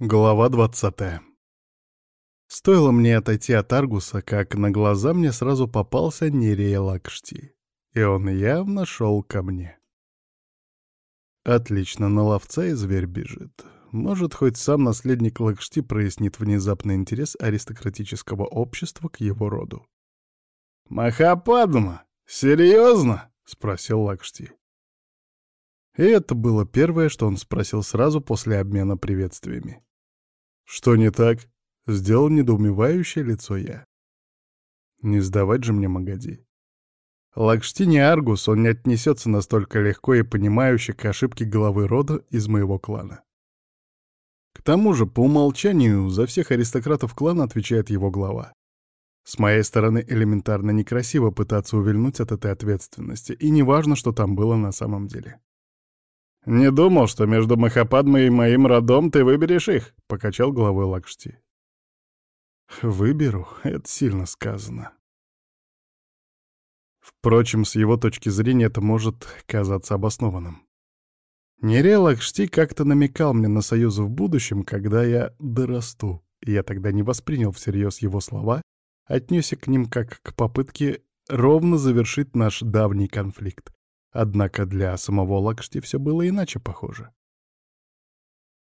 Глава двадцатая. Стоило мне отойти от Аргуса, как на глаза мне сразу попался Нерея Лакшти, и он явно шел ко мне. Отлично, на ловца и зверь бежит. Может, хоть сам наследник Лакшти прояснит внезапный интерес аристократического общества к его роду. «Махападма? Серьезно?» — спросил Лакшти. И это было первое, что он спросил сразу после обмена приветствиями. «Что не так?» — сделал недоумевающее лицо я. «Не сдавать же мне Магади». Лакшти не Аргус, он не отнесется настолько легко и понимающе к ошибке главы рода из моего клана. К тому же, по умолчанию, за всех аристократов клана отвечает его глава. С моей стороны элементарно некрасиво пытаться увильнуть от этой ответственности, и неважно, что там было на самом деле. «Не думал, что между Махападмой и моим родом ты выберешь их», — покачал головой Лакшти. «Выберу» — это сильно сказано. Впрочем, с его точки зрения это может казаться обоснованным. Нере Лакшти как-то намекал мне на союз в будущем, когда я дорасту, я тогда не воспринял всерьез его слова, отнесся к ним как к попытке ровно завершить наш давний конфликт. Однако для самого Лакшти все было иначе похоже.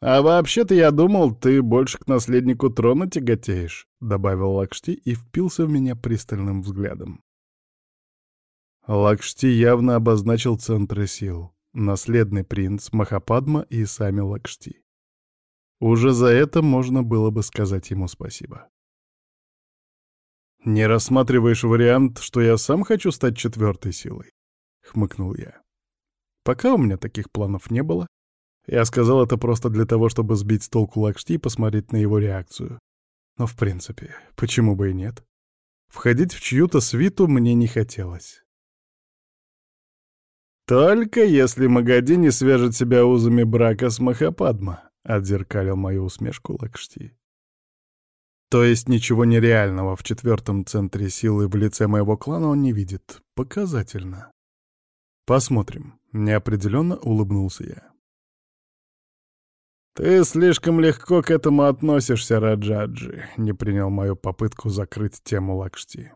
«А вообще-то я думал, ты больше к наследнику трона тяготеешь», — добавил Лакшти и впился в меня пристальным взглядом. Лакшти явно обозначил центры сил. Наследный принц, Махападма и сами Лакшти. Уже за это можно было бы сказать ему спасибо. «Не рассматриваешь вариант, что я сам хочу стать четвертой силой?» — хмыкнул я. Пока у меня таких планов не было. Я сказал это просто для того, чтобы сбить с толку Лакшти и посмотреть на его реакцию. Но, в принципе, почему бы и нет? Входить в чью-то свиту мне не хотелось. «Только если Магади не свяжет себя узами брака с Махападма», — отзеркалил мою усмешку Лакшти. То есть ничего нереального в четвертом центре силы в лице моего клана он не видит. Показательно. «Посмотрим», — неопределенно улыбнулся я. «Ты слишком легко к этому относишься, Раджаджи», — не принял мою попытку закрыть тему Лакшти.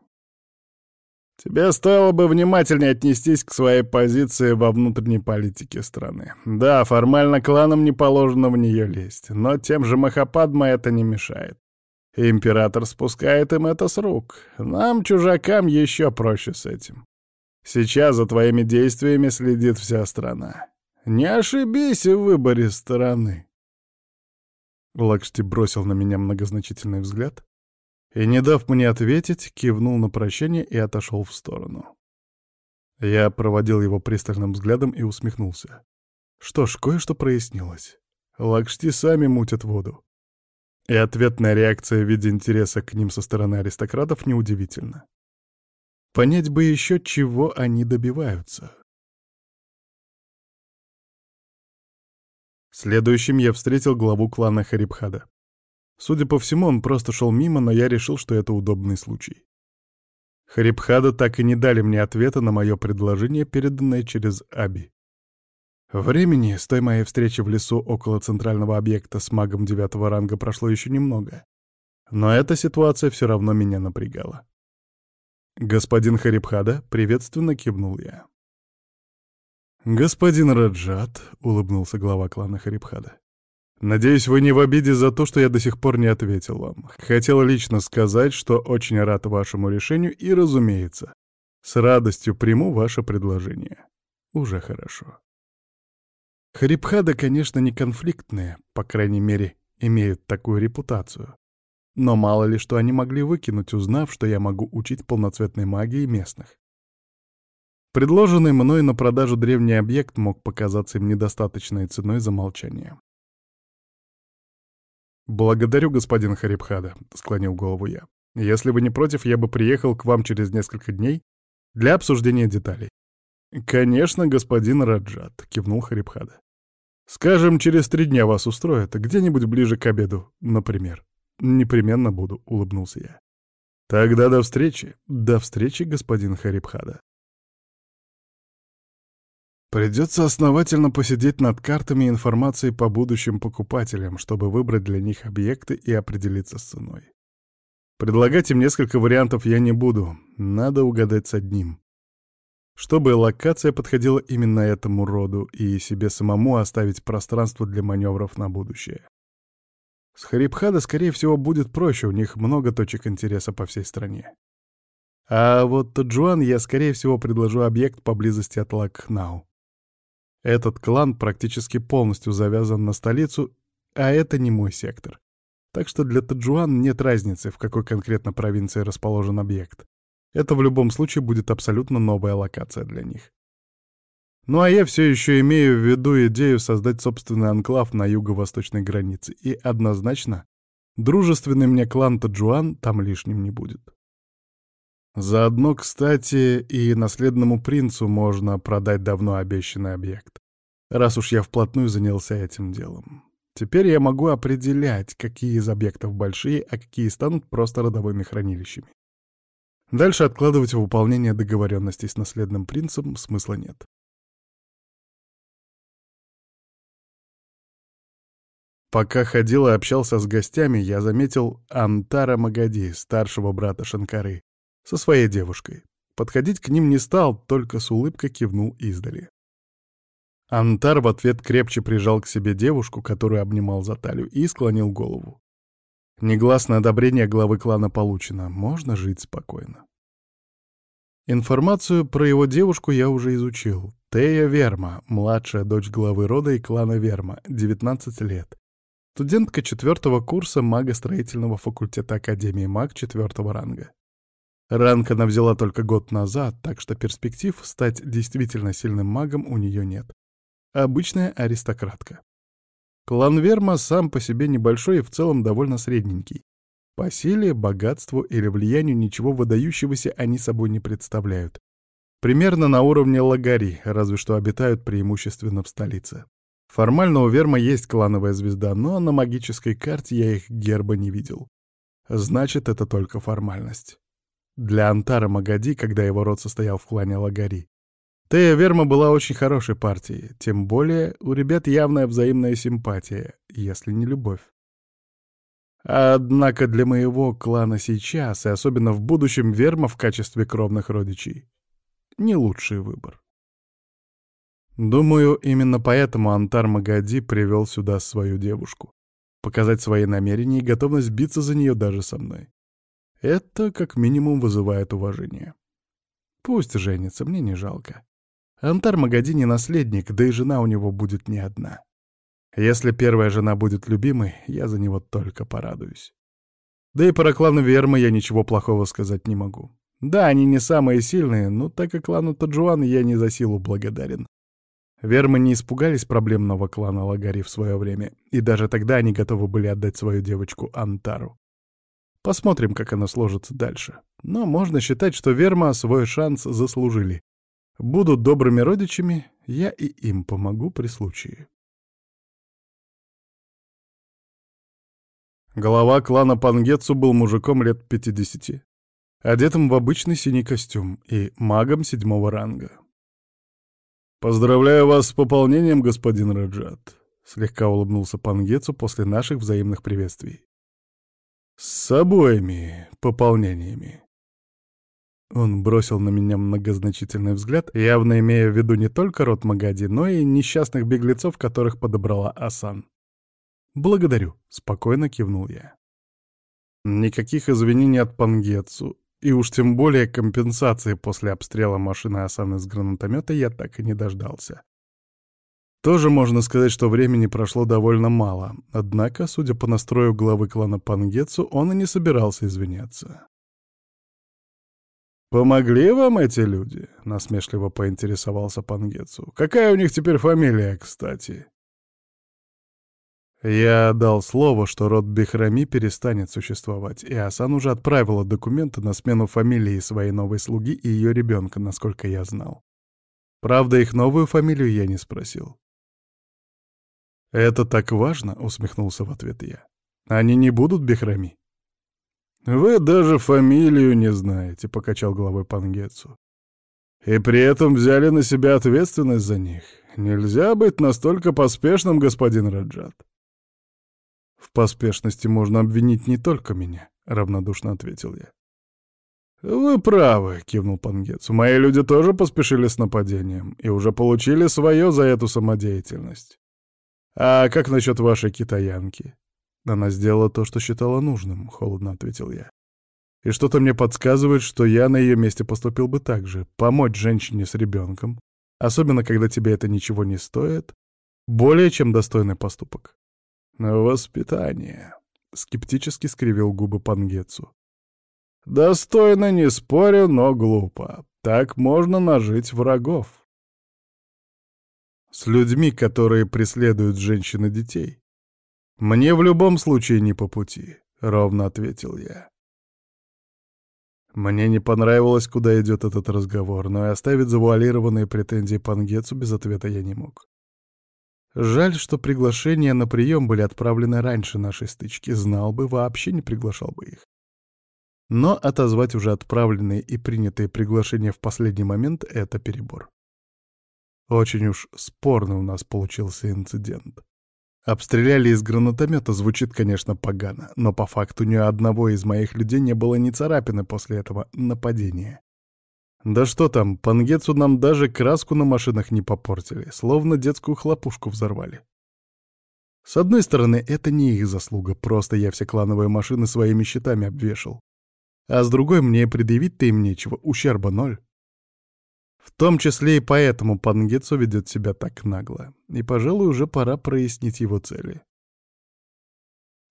«Тебе стоило бы внимательнее отнестись к своей позиции во внутренней политике страны. Да, формально кланам не положено в нее лезть, но тем же Махападма это не мешает. Император спускает им это с рук. Нам, чужакам, еще проще с этим. Сейчас за твоими действиями следит вся страна. Не ошибись в выборе стороны. Лакшти бросил на меня многозначительный взгляд и, не дав мне ответить, кивнул на прощание и отошел в сторону. Я проводил его пристальным взглядом и усмехнулся. Что ж, кое-что прояснилось. Лакшти сами мутят воду. И ответная реакция в виде интереса к ним со стороны аристократов неудивительна. Понять бы еще, чего они добиваются. Следующим я встретил главу клана Харибхада. Судя по всему, он просто шел мимо, но я решил, что это удобный случай. Харибхада так и не дали мне ответа на мое предложение, переданное через Аби. Времени с той моей встречи в лесу около центрального объекта с магом девятого ранга прошло еще немного. Но эта ситуация все равно меня напрягала. «Господин Харибхада», — приветственно кивнул я. «Господин Раджат», — улыбнулся глава клана Харибхада. «Надеюсь, вы не в обиде за то, что я до сих пор не ответил вам. Хотел лично сказать, что очень рад вашему решению и, разумеется, с радостью приму ваше предложение. Уже хорошо». Харибхада, конечно, не конфликтные, по крайней мере, имеют такую репутацию. Но мало ли что они могли выкинуть, узнав, что я могу учить полноцветной магии местных. Предложенный мной на продажу древний объект мог показаться им недостаточной ценой за молчание. «Благодарю, господин Харибхада», — склонил голову я. «Если вы не против, я бы приехал к вам через несколько дней для обсуждения деталей». «Конечно, господин Раджат», — кивнул Харибхада. «Скажем, через три дня вас устроит, где-нибудь ближе к обеду, например». «Непременно буду», — улыбнулся я. «Тогда до встречи. До встречи, господин Харибхада». Придется основательно посидеть над картами и информацией по будущим покупателям, чтобы выбрать для них объекты и определиться с ценой. Предлагать им несколько вариантов я не буду, надо угадать с одним. Чтобы локация подходила именно этому роду и себе самому оставить пространство для маневров на будущее. С Харибхада, скорее всего, будет проще, у них много точек интереса по всей стране. А вот Таджуан я, скорее всего, предложу объект поблизости от Лакхнау. Этот клан практически полностью завязан на столицу, а это не мой сектор. Так что для Таджуан нет разницы, в какой конкретно провинции расположен объект. Это в любом случае будет абсолютно новая локация для них. Ну а я все еще имею в виду идею создать собственный анклав на юго-восточной границе, и однозначно, дружественный мне клан Таджуан там лишним не будет. Заодно, кстати, и наследному принцу можно продать давно обещанный объект, раз уж я вплотную занялся этим делом. Теперь я могу определять, какие из объектов большие, а какие станут просто родовыми хранилищами. Дальше откладывать выполнение договоренностей с наследным принцем смысла нет. Пока ходил и общался с гостями, я заметил Антара Магади, старшего брата Шанкары, со своей девушкой. Подходить к ним не стал, только с улыбкой кивнул издали. Антар в ответ крепче прижал к себе девушку, которую обнимал за талию, и склонил голову. Негласное одобрение главы клана получено, можно жить спокойно. Информацию про его девушку я уже изучил. Тея Верма, младшая дочь главы рода и клана Верма, 19 лет. Студентка четвертого курса магостроительного факультета Академии маг четвертого ранга. Ранг она взяла только год назад, так что перспектив стать действительно сильным магом у нее нет. Обычная аристократка. Клан Верма сам по себе небольшой и в целом довольно средненький. По силе, богатству или влиянию ничего выдающегося они собой не представляют. Примерно на уровне Лагари, разве что обитают преимущественно в столице. Формально у Верма есть клановая звезда, но на магической карте я их герба не видел. Значит, это только формальность. Для Антара Магади, когда его род состоял в клане Лагари, Тея Верма была очень хорошей партией, тем более у ребят явная взаимная симпатия, если не любовь. Однако для моего клана сейчас, и особенно в будущем, Верма в качестве кровных родичей — не лучший выбор. Думаю, именно поэтому Антар Магади привел сюда свою девушку. Показать свои намерения и готовность биться за нее даже со мной. Это как минимум вызывает уважение. Пусть женится, мне не жалко. Антар Магади не наследник, да и жена у него будет не одна. Если первая жена будет любимой, я за него только порадуюсь. Да и про клан Верма я ничего плохого сказать не могу. Да, они не самые сильные, но так и клану Таджуан я не за силу благодарен. Вермы не испугались проблемного клана Лагари в свое время, и даже тогда они готовы были отдать свою девочку Антару. Посмотрим, как оно сложится дальше. Но можно считать, что Верма свой шанс заслужили. Будут добрыми родичами, я и им помогу при случае. Глава клана Пангетсу был мужиком лет 50, одетым в обычный синий костюм и магом седьмого ранга. «Поздравляю вас с пополнением, господин Раджат», — слегка улыбнулся Пангетсу после наших взаимных приветствий. С обоими пополнениями. Он бросил на меня многозначительный взгляд, явно имея в виду не только род Магади, но и несчастных беглецов, которых подобрала Асан. «Благодарю», — спокойно кивнул я. Никаких извинений от Пангетсу, и уж тем более компенсации после обстрела машины Асан из гранатомета я так и не дождался. Тоже можно сказать, что времени прошло довольно мало, однако, судя по настрою главы клана Пангетсу, он и не собирался извиняться. «Помогли вам эти люди?» — насмешливо поинтересовался Пангетсу. «Какая у них теперь фамилия, кстати?» Я дал слово, что род Бехрами перестанет существовать, и Асан уже отправила документы на смену фамилии своей новой слуги и ее ребенка, насколько я знал. Правда, их новую фамилию я не спросил. «Это так важно?» — усмехнулся в ответ я. «Они не будут Бехрами?» «Вы даже фамилию не знаете», — покачал головой Пангетсу. И при этом взяли на себя ответственность за них. Нельзя быть настолько поспешным, господин Раджат. В поспешности можно обвинить не только меня, равнодушно ответил я. «Вы правы», — кивнул Пангец. «Мои люди тоже поспешили с нападением и уже получили свое за эту самодеятельность. А как насчет вашей китаянки?» «Она сделала то, что считала нужным», — холодно ответил я. «И что-то мне подсказывает, что я на ее месте поступил бы так же. Помочь женщине с ребенком, особенно когда тебе это ничего не стоит, более чем достойный поступок». «Воспитание», — скептически скривил губы Пангецу. Достойно, не спорю, но глупо. Так можно нажить врагов. С людьми, которые преследуют женщин и детей. Мне в любом случае не по пути, — ровно ответил я. Мне не понравилось, куда идет этот разговор, но и оставить завуалированные претензии Пангецу без ответа я не мог. Жаль, что приглашения на прием были отправлены раньше нашей стычки. Знал бы, вообще не приглашал бы их. Но отозвать уже отправленные и принятые приглашения в последний момент — это перебор. Очень уж спорный у нас получился инцидент. Обстреляли из гранатомета звучит, конечно, погано, но по факту ни одного из моих людей не было ни царапины после этого нападения. Да что там, пангецу нам даже краску на машинах не попортили, словно детскую хлопушку взорвали. С одной стороны, это не их заслуга, просто я все клановые машины своими щитами обвешал. А с другой мне предъявить-то им нечего, ущерба ноль. В том числе и поэтому Пангецу ведет себя так нагло. И, пожалуй, уже пора прояснить его цели.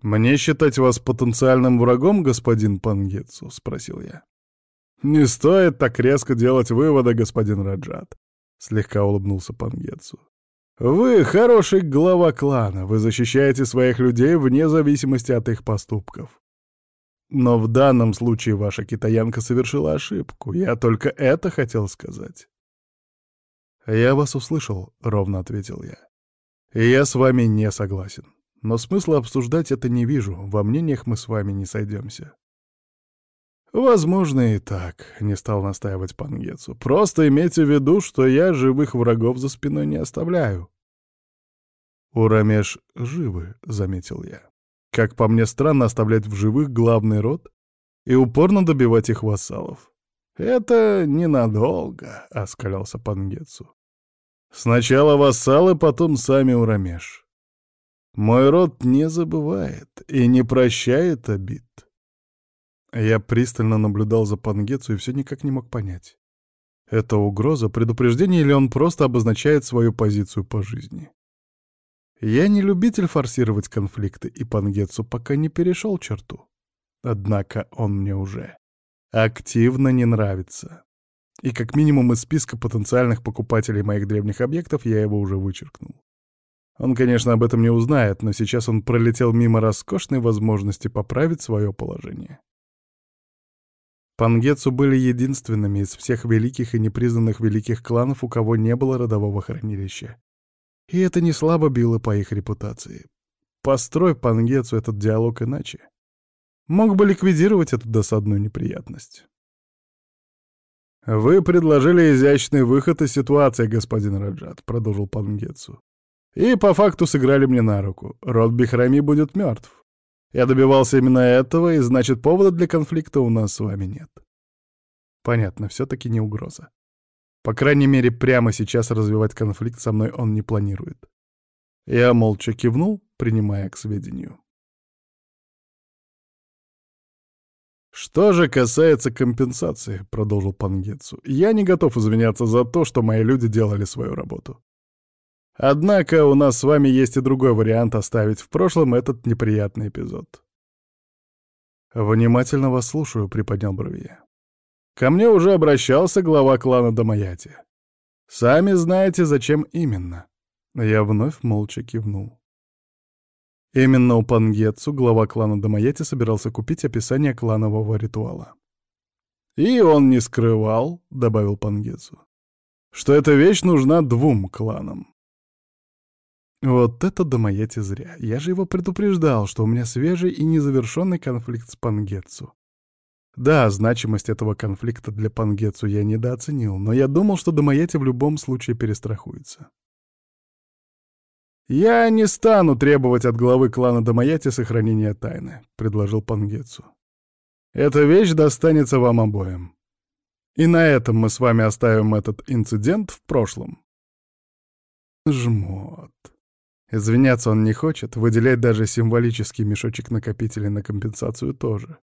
«Мне считать вас потенциальным врагом, господин Пангецу?» — спросил я. «Не стоит так резко делать выводы, господин Раджат», — слегка улыбнулся Пангецу. «Вы хороший глава клана, вы защищаете своих людей вне зависимости от их поступков. Но в данном случае ваша китаянка совершила ошибку. Я только это хотел сказать. «Я вас услышал», — ровно ответил я. «И я с вами не согласен. Но смысла обсуждать это не вижу. Во мнениях мы с вами не сойдемся». «Возможно, и так», — не стал настаивать Пангецу. «Просто имейте в виду, что я живых врагов за спиной не оставляю». «Урамеш живы», — заметил я. Как по мне, странно оставлять в живых главный род и упорно добивать их вассалов. «Это ненадолго», — оскалялся Пангетсу. «Сначала вассалы, потом сами Урамеш. Мой род не забывает и не прощает обид». Я пристально наблюдал за Пангетсу и все никак не мог понять. Это угроза, предупреждение или он просто обозначает свою позицию по жизни? Я не любитель форсировать конфликты, и Пангетсу пока не перешел черту. Однако он мне уже активно не нравится. И как минимум из списка потенциальных покупателей моих древних объектов я его уже вычеркнул. Он, конечно, об этом не узнает, но сейчас он пролетел мимо роскошной возможности поправить свое положение. Пангетсу были единственными из всех великих и непризнанных великих кланов, у кого не было родового хранилища. И это не слабо било по их репутации. Построй Пангецу этот диалог иначе. Мог бы ликвидировать эту досадную неприятность. «Вы предложили изящный выход из ситуации, господин Раджат», — продолжил Пангецу. «И по факту сыграли мне на руку. Род Бихрами будет мертв. Я добивался именно этого, и значит, повода для конфликта у нас с вами нет». Понятно, все-таки не угроза. По крайней мере, прямо сейчас развивать конфликт со мной он не планирует. Я молча кивнул, принимая к сведению. «Что же касается компенсации», — продолжил Пангетсу, — «я не готов извиняться за то, что мои люди делали свою работу. Однако у нас с вами есть и другой вариант оставить в прошлом этот неприятный эпизод». «Внимательно вас слушаю», — приподнял брови. Ко мне уже обращался глава клана Дамаяти. Сами знаете, зачем именно. Я вновь молча кивнул. Именно у Пангетсу глава клана Дамаяти собирался купить описание кланового ритуала. «И он не скрывал», — добавил Пангетсу, — «что эта вещь нужна двум кланам». Вот это Дамаяти зря. Я же его предупреждал, что у меня свежий и незавершенный конфликт с Пангетсу. Да, значимость этого конфликта для Пангетсу я недооценил, но я думал, что Домаяти в любом случае перестрахуется. «Я не стану требовать от главы клана Домаяти сохранения тайны», — предложил Пангетсу. «Эта вещь достанется вам обоим. И на этом мы с вами оставим этот инцидент в прошлом». Жмот. Извиняться он не хочет, выделять даже символический мешочек накопителей на компенсацию тоже.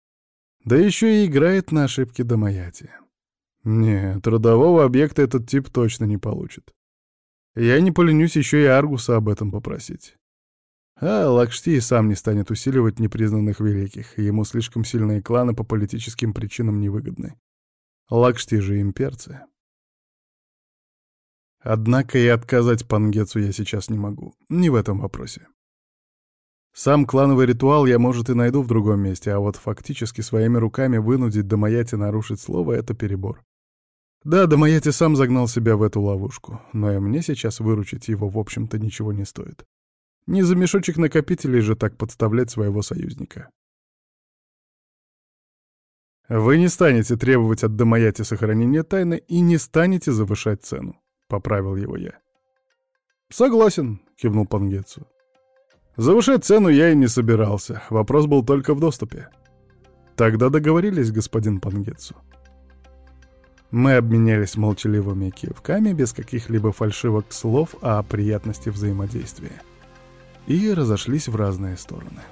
Да еще и играет на ошибки Домаяти. Нет, трудового объекта этот тип точно не получит. Я не поленюсь еще и Аргуса об этом попросить. А Лакшти и сам не станет усиливать непризнанных великих, ему слишком сильные кланы по политическим причинам невыгодны. Лакшти же имперцы. Однако и отказать Пангецу я сейчас не могу, не в этом вопросе. Сам клановый ритуал я, может, и найду в другом месте, а вот фактически своими руками вынудить Домаяти нарушить слово — это перебор. Да, Домаяти сам загнал себя в эту ловушку, но и мне сейчас выручить его, в общем-то, ничего не стоит. Не за мешочек накопителей же так подставлять своего союзника. Вы не станете требовать от Домаяти сохранения тайны и не станете завышать цену, — поправил его я. «Согласен», — кивнул Пангетсу. Завышать цену я и не собирался, вопрос был только в доступе. Тогда договорились, господин Пангетсу. Мы обменялись молчаливыми кивками, без каких-либо фальшивок слов о приятности взаимодействия. И разошлись в разные стороны.